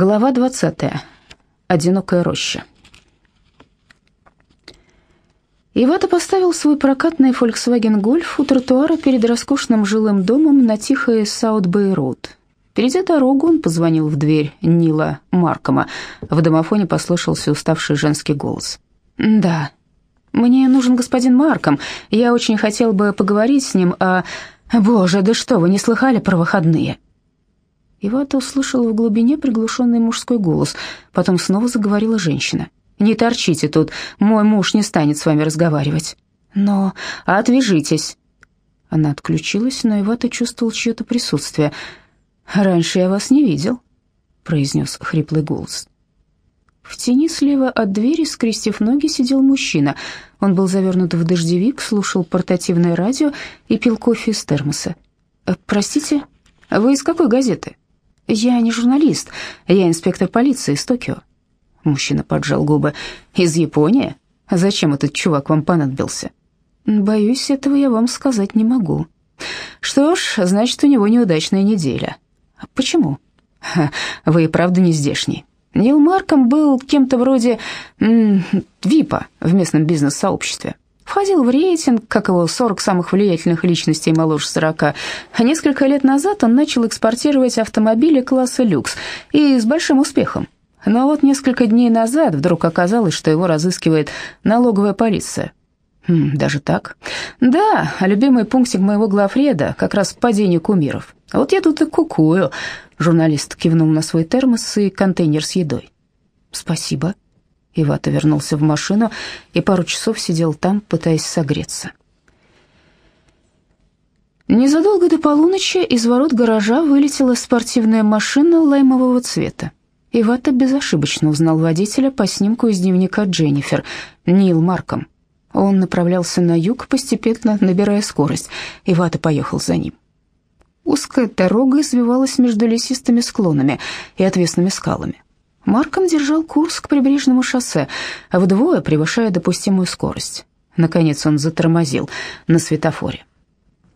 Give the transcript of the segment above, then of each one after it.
Глава 20. Одинокая роща. Ивата поставил свой прокатный Volkswagen Golf у тротуара перед роскошным жилым домом на тихой South Bay Road. Перейдя дорогу, он позвонил в дверь Нила Маркома. В домофоне послышался уставший женский голос. «Да, мне нужен господин Марком. Я очень хотел бы поговорить с ним о... Боже, да что, вы не слыхали про выходные?» Ивата услышала в глубине приглушенный мужской голос. Потом снова заговорила женщина. «Не торчите тут, мой муж не станет с вами разговаривать». «Но отвяжитесь». Она отключилась, но Ивата чувствовал чье-то присутствие. «Раньше я вас не видел», — произнес хриплый голос. В тени слева от двери, скрестив ноги, сидел мужчина. Он был завернут в дождевик, слушал портативное радио и пил кофе из термоса. «Э, «Простите, вы из какой газеты?» «Я не журналист, я инспектор полиции из Токио». Мужчина поджал губы. «Из Японии? Зачем этот чувак вам понадобился?» «Боюсь, этого я вам сказать не могу». «Что ж, значит, у него неудачная неделя». «Почему?» «Вы и правда не здешний». Нил Марком был кем-то вроде м -м, ВИПа в местном бизнес-сообществе. Входил в рейтинг, как его 40 самых влиятельных личностей моложе 40. А несколько лет назад он начал экспортировать автомобили класса люкс, и с большим успехом. Но вот несколько дней назад вдруг оказалось, что его разыскивает налоговая полиция. Хм, даже так? Да, любимый пунктик моего главреда как раз падение кумиров. Вот я тут и кукую. Журналист кивнул на свой термос и контейнер с едой. Спасибо. Ивата вернулся в машину и пару часов сидел там, пытаясь согреться. Незадолго до полуночи из ворот гаража вылетела спортивная машина лаймового цвета. Ивата безошибочно узнал водителя по снимку из дневника Дженнифер, Нил Марком. Он направлялся на юг, постепенно набирая скорость. Ивата поехал за ним. Узкая дорога извивалась между лесистыми склонами и отвесными скалами. Марком держал курс к прибрежному шоссе, вдвое превышая допустимую скорость. Наконец он затормозил на светофоре.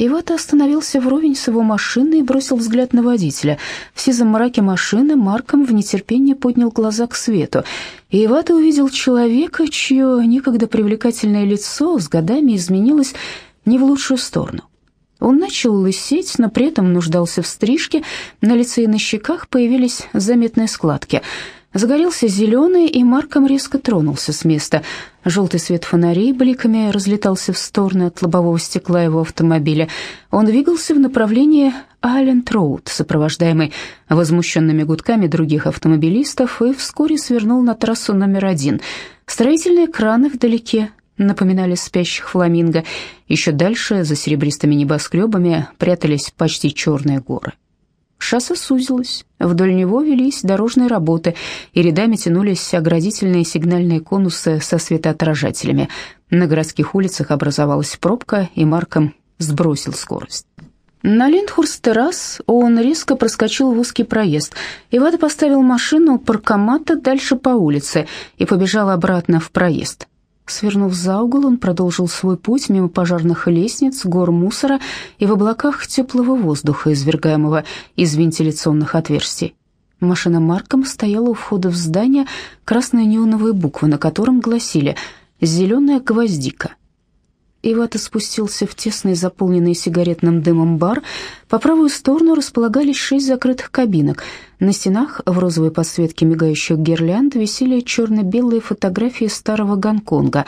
Ивата остановился вровень с его машиной и бросил взгляд на водителя. В сизом мраке машины Марком в нетерпении поднял глаза к свету. И Ивата увидел человека, чье некогда привлекательное лицо с годами изменилось не в лучшую сторону. Он начал лысеть, но при этом нуждался в стрижке, на лице и на щеках появились заметные складки – Загорелся зеленый, и Марком резко тронулся с места. Желтый свет фонарей бликами разлетался в стороны от лобового стекла его автомобиля. Он двигался в направлении Айленд-Роуд, сопровождаемый возмущенными гудками других автомобилистов, и вскоре свернул на трассу номер один. Строительные краны вдалеке напоминали спящих фламинго. Еще дальше, за серебристыми небоскребами, прятались почти черные горы. Шоссе сузилось, вдоль него велись дорожные работы, и рядами тянулись оградительные сигнальные конусы со светоотражателями. На городских улицах образовалась пробка, и Марком сбросил скорость. На Линдхурст-террас он резко проскочил в узкий проезд. Ивада поставил машину паркомата дальше по улице и побежал обратно в проезд. Свернув за угол, он продолжил свой путь мимо пожарных лестниц, гор мусора и в облаках теплого воздуха, извергаемого из вентиляционных отверстий. Машина Марком стояла у входа в здание, красные неоновые буквы, на котором гласили «Зеленая гвоздика». Ивата спустился в тесный, заполненный сигаретным дымом бар. По правую сторону располагались шесть закрытых кабинок. На стенах в розовой подсветке мигающих гирлянд висели черно-белые фотографии старого Гонконга.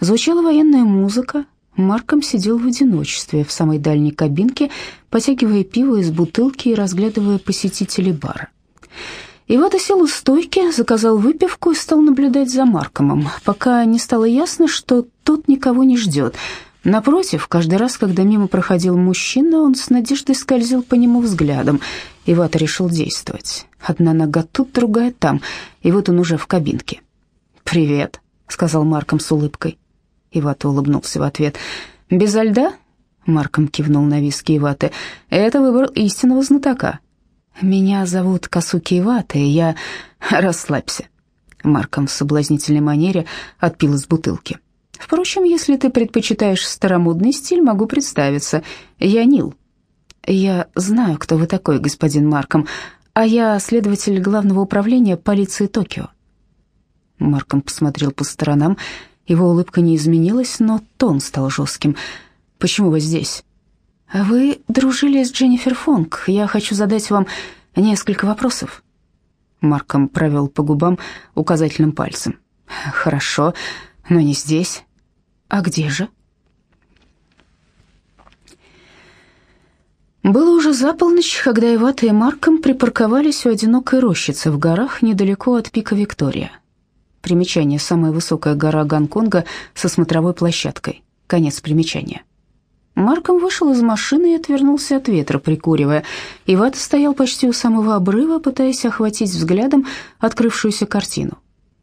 Звучала военная музыка. Марком сидел в одиночестве в самой дальней кабинке, потягивая пиво из бутылки и разглядывая посетителей бара. Ивата сел у стойки, заказал выпивку и стал наблюдать за Маркомом, пока не стало ясно, что тот никого не ждет. Напротив, каждый раз, когда мимо проходил мужчина, он с надеждой скользил по нему взглядом. Ивата решил действовать. Одна нога тут, другая там, и вот он уже в кабинке. «Привет», — сказал Марком с улыбкой. Ивата улыбнулся в ответ. «Без льда?» — Марком кивнул на виски Иваты. «Это выбор истинного знатока». «Меня зовут Касуки Ивата, и я...» «Расслабься». Марком в соблазнительной манере отпил из бутылки. «Впрочем, если ты предпочитаешь старомодный стиль, могу представиться. Я Нил». «Я знаю, кто вы такой, господин Марком. а я следователь главного управления полиции Токио». Марком посмотрел по сторонам. Его улыбка не изменилась, но тон стал жестким. «Почему вы здесь?» «Вы дружили с Дженнифер Фонг. Я хочу задать вам несколько вопросов». Марком провел по губам указательным пальцем. «Хорошо, но не здесь. А где же?» Было уже за полночь, когда Ивата и Марком припарковались у одинокой рощицы в горах недалеко от пика Виктория. Примечание: самая высокая гора Гонконга со смотровой площадкой. Конец примечания. Марком вышел из машины и отвернулся от ветра, прикуривая. Ивата стоял почти у самого обрыва, пытаясь охватить взглядом открывшуюся картину.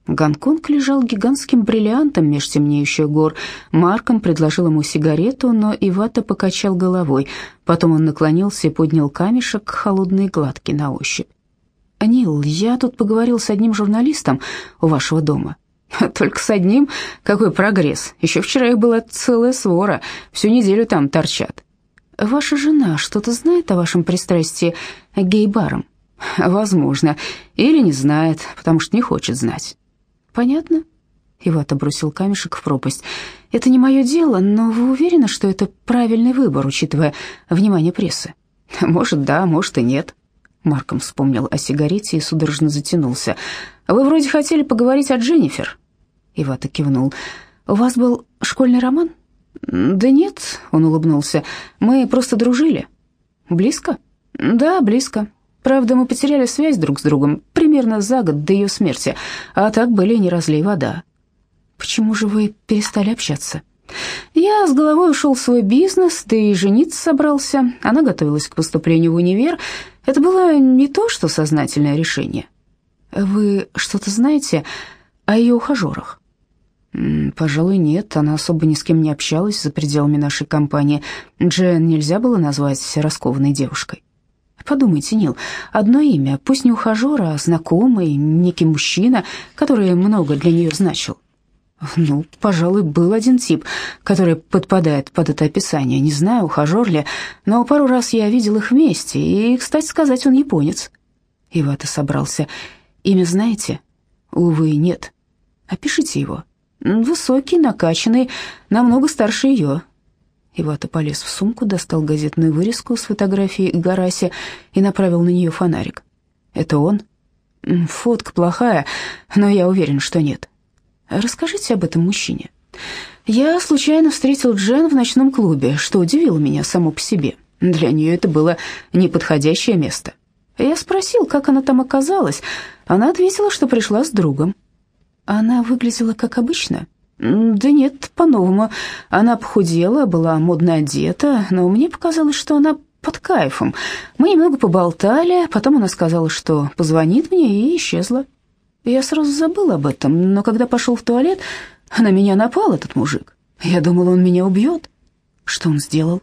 Гонконг лежал гигантским бриллиантом меж темнеющих гор. Марком предложил ему сигарету, но Ивата покачал головой. Потом он наклонился и поднял камешек, холодный и гладкий на ощупь. «Нил, я тут поговорил с одним журналистом у вашего дома. Только с одним? Какой прогресс? Еще вчера их была целая свора, всю неделю там торчат. Ваша жена что-то знает о вашем пристрастии к гей-барам? Возможно. Или не знает, потому что не хочет знать. Понятно? Ивата бросил камешек в пропасть. Это не мое дело, но вы уверены, что это правильный выбор, учитывая внимание прессы? Может, да, может и нет. Марком вспомнил о сигарете и судорожно затянулся. «Вы вроде хотели поговорить о Дженнифер». Ивата кивнул. «У вас был школьный роман?» «Да нет», — он улыбнулся. «Мы просто дружили». «Близко?» «Да, близко. Правда, мы потеряли связь друг с другом примерно за год до ее смерти, а так были не разлей вода». «Почему же вы перестали общаться?» Я с головой ушел в свой бизнес, да и жениться собрался. Она готовилась к поступлению в универ. Это было не то, что сознательное решение. Вы что-то знаете о ее ухажерах? Пожалуй, нет. Она особо ни с кем не общалась за пределами нашей компании. Джен нельзя было назвать раскованной девушкой. Подумайте, Нил, одно имя, пусть не ухажер, а знакомый, некий мужчина, который много для нее значил. Ну, пожалуй, был один тип, который подпадает под это описание. Не знаю, ухажер ли, но пару раз я видел их вместе, и, кстати сказать, он японец. Ивата собрался. Имя знаете? Увы, нет. Опишите его. Высокий, накачанный, намного старше ее. Ивата полез в сумку, достал газетную вырезку с фотографией Гараси и направил на нее фонарик. Это он? Фотка плохая, но я уверен, что нет. Расскажите об этом мужчине. Я случайно встретил Джен в ночном клубе, что удивило меня само по себе. Для нее это было неподходящее место. Я спросил, как она там оказалась. Она ответила, что пришла с другом. Она выглядела как обычно. Да нет, по-новому. Она похудела, была модно одета, но мне показалось, что она под кайфом. Мы немного поболтали, потом она сказала, что позвонит мне, и исчезла. Я сразу забыл об этом, но когда пошел в туалет, на меня напал этот мужик. Я думал, он меня убьет. Что он сделал?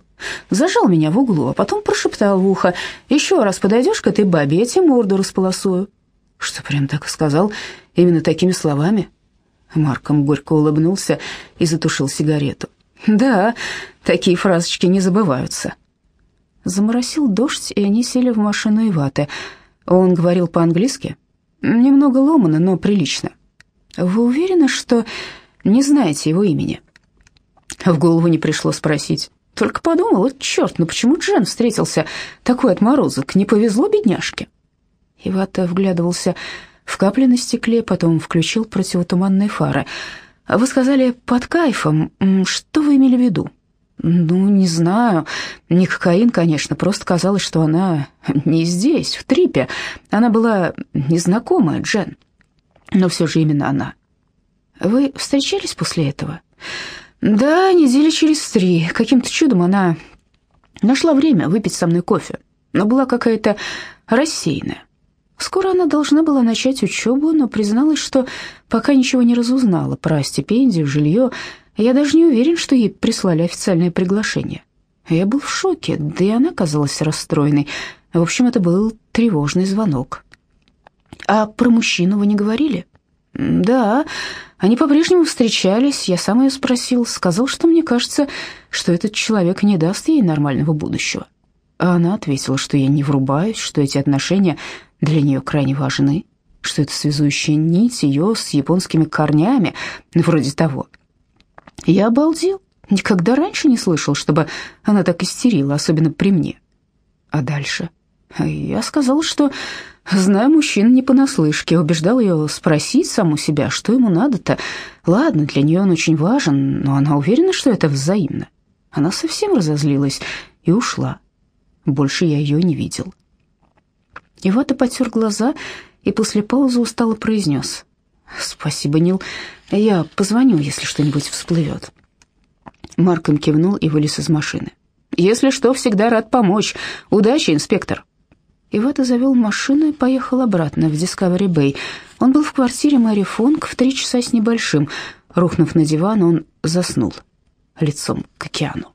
Зажал меня в углу, а потом прошептал в ухо, «Еще раз подойдешь к этой бабе, я тебе морду располосую». Что, прям так и сказал, именно такими словами? Марком горько улыбнулся и затушил сигарету. «Да, такие фразочки не забываются». Заморосил дождь, и они сели в машину Иваты. Он говорил по-английски? Немного ломано, но прилично. Вы уверены, что не знаете его имени? В голову не пришло спросить. Только подумала, черт, ну почему Джен встретился такой отморозок? Не повезло бедняжке. Ивата вглядывался в капли на стекле, потом включил противотуманные фары. Вы сказали «под кайфом». Что вы имели в виду? Ну, не знаю. Не кокаин, конечно, просто казалось, что она не здесь, в трипе. Она была незнакомая, Джен. Но все же именно она. Вы встречались после этого? Да, недели через три. Каким-то чудом она нашла время выпить со мной кофе, но была какая-то рассеянная. Скоро она должна была начать учебу, но призналась, что пока ничего не разузнала про стипендию, жилье, я даже не уверен, что ей прислали официальное приглашение. Я был в шоке, да и она казалась расстроенной. В общем, это был тревожный звонок. А про мужчину вы не говорили? Да, они по-прежнему встречались. Я сам ее спросил, сказал, что мне кажется, что этот человек не даст ей нормального будущего. А она ответила, что я не врубаюсь, что эти отношения для нее крайне важны, что это связующая нить ее с японскими корнями, вроде того. Я обалдел, никогда раньше не слышал, чтобы она так истерила, особенно при мне. А дальше? Я сказал, что знаю мужчин не понаслышке, убеждал ее спросить саму себя, что ему надо-то. Ладно, для нее он очень важен, но она уверена, что это взаимно. Она совсем разозлилась и ушла. Больше я ее не видел. Ивата потер глаза и после паузы устало произнес. «Спасибо, Нил. Я позвоню, если что-нибудь всплывет». Марком кивнул и вылез из машины. «Если что, всегда рад помочь. Удачи, инспектор!» Ивата завел машину и поехал обратно в Discovery Bay. Он был в квартире Мэри Фонг в три часа с небольшим. Рухнув на диван, он заснул лицом к океану.